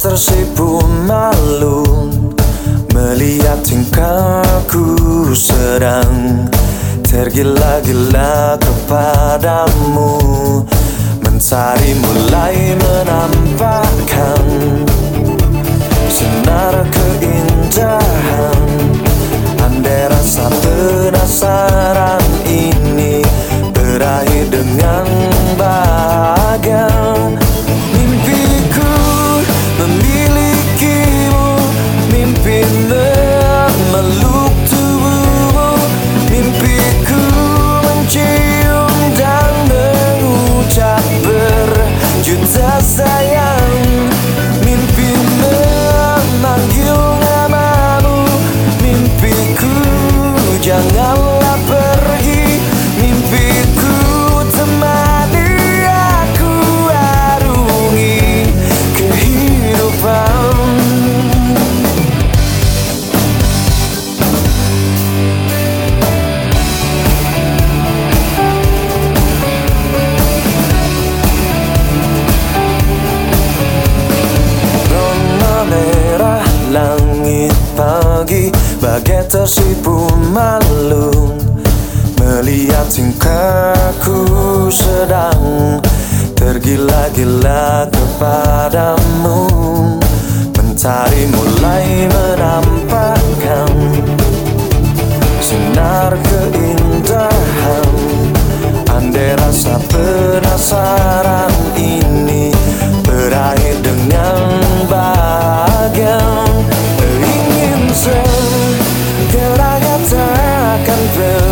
tersipu malu Melihat tingkahku sedang Tergila-gila kepadamu. Mencari mulai menampakkan Sinar keindahan. Andai rasa penasaran ini Berakhir dengan tersipu malu Melihat tingkahku sedang Tergila-gila kepadamu. Mencari mulai menampakkan Sinar keindahan. Andai rasa penasaran myself